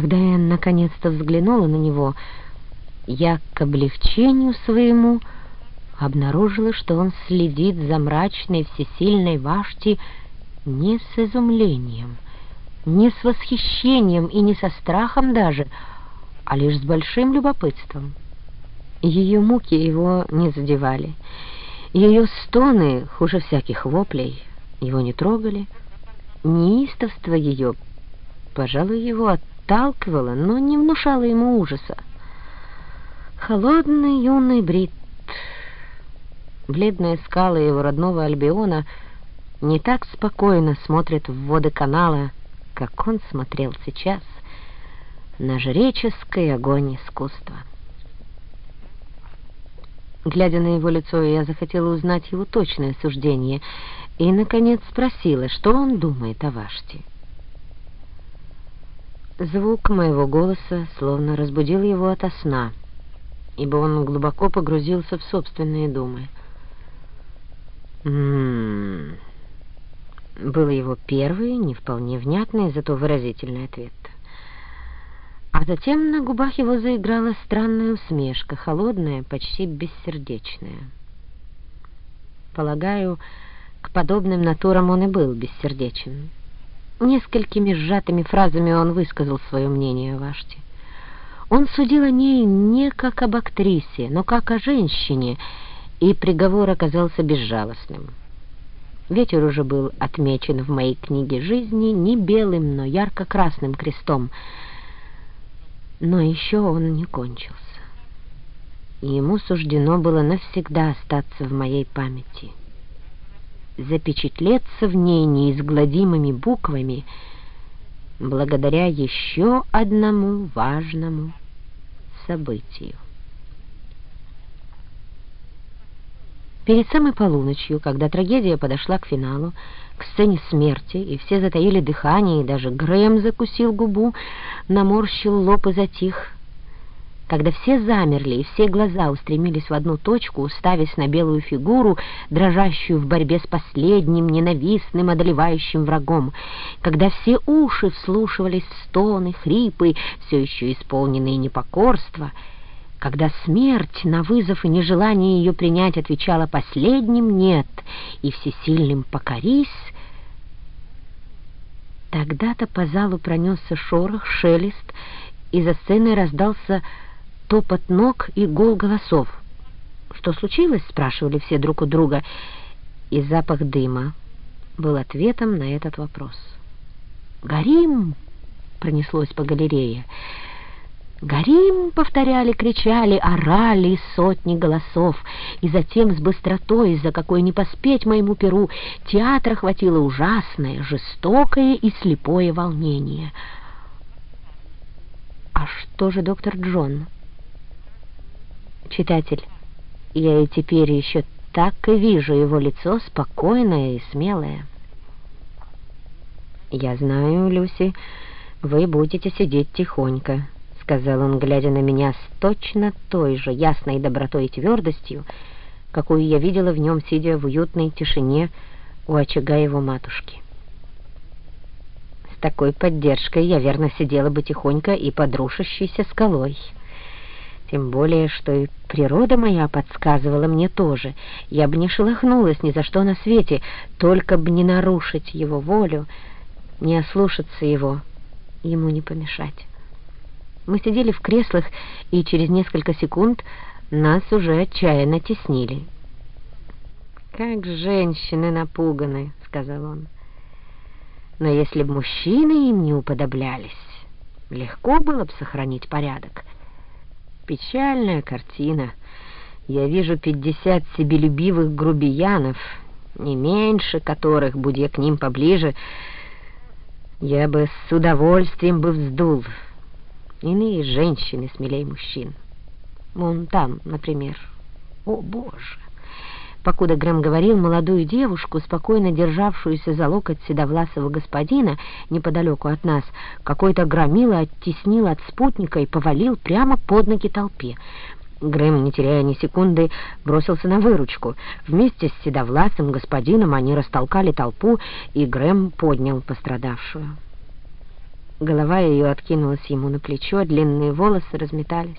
Когда я наконец-то взглянула на него, я к облегчению своему обнаружила, что он следит за мрачной всесильной Вашти не с изумлением, не с восхищением и не со страхом даже, а лишь с большим любопытством. Ее муки его не задевали, ее стоны, хуже всяких воплей, его не трогали, неистовство ее, пожалуй, его отталкивало, но не внушало ему ужаса. Холодный юный Брит, бледные скалы его родного Альбиона не так спокойно смотрят в воды канала, как он смотрел сейчас на жреческий огонь искусства. Глядя на его лицо, я захотела узнать его точное суждение и, наконец, спросила, что он думает о Ваште. Звук моего голоса словно разбудил его ото сна, ибо он глубоко погрузился в собственные думы. «М-м-м...» Был его первый, не вполне внятный, зато выразительный ответ. А затем на губах его заиграла странная усмешка, холодная, почти бессердечная. Полагаю, к подобным натурам он и был бессердечен. Несколькими сжатыми фразами он высказал свое мнение о Ваште. Он судил о ней не как об актрисе, но как о женщине, и приговор оказался безжалостным. Ветер уже был отмечен в моей книге жизни не белым, но ярко-красным крестом — но еще он не кончился. Ему суждено было навсегда остаться в моей памяти, запечатлеться в ней неизгладимыми буквами благодаря еще одному важному событию. Перед самой полуночью, когда трагедия подошла к финалу, к сцене смерти, и все затаили дыхание, и даже Грэм закусил губу, наморщил лоб и затих, когда все замерли и все глаза устремились в одну точку, уставясь на белую фигуру, дрожащую в борьбе с последним, ненавистным, одолевающим врагом, когда все уши вслушивались в стоны, хрипы, все еще исполненные непокорства — когда смерть на вызов и нежелание ее принять отвечала последним «нет» и всесильным «покорись», тогда-то по залу пронесся шорох, шелест, и за сценой раздался топот ног и гол голосов. «Что случилось?» — спрашивали все друг у друга, и запах дыма был ответом на этот вопрос. «Горим!» — пронеслось по галерее — «Горим!» — повторяли, кричали, орали сотни голосов, и затем с быстротой, за какой не поспеть моему перу, театр охватило ужасное, жестокое и слепое волнение. А что же доктор Джон? Читатель, я и теперь еще так и вижу его лицо спокойное и смелое. Я знаю, Люси, вы будете сидеть тихонько, сказал он, глядя на меня с точно той же ясной добротой и твердостью, какую я видела в нем, сидя в уютной тишине у очага его матушки. С такой поддержкой я верно сидела бы тихонько и подрушащейся скалой. Тем более, что и природа моя подсказывала мне тоже. Я бы не шелохнулась ни за что на свете, только бы не нарушить его волю, не ослушаться его, ему не помешать. Мы сидели в креслах, и через несколько секунд нас уже отчаянно теснили. «Как женщины напуганы», — сказал он. «Но если б мужчины им не уподоблялись, легко было бы сохранить порядок. Печальная картина. Я вижу пятьдесят себелюбивых грубиянов, не меньше которых, будь я к ним поближе, я бы с удовольствием бы вздул». Иные женщины смелей мужчин. Вон там, например. О, Боже! Покуда Грэм говорил, молодую девушку, спокойно державшуюся за локоть седовласого господина неподалеку от нас, какой-то громила оттеснил от спутника и повалил прямо под ноги толпе. Грэм, не теряя ни секунды, бросился на выручку. Вместе с седовласым господином они растолкали толпу, и Грэм поднял пострадавшую. Голова ее откинулась ему на плечо, длинные волосы разметались.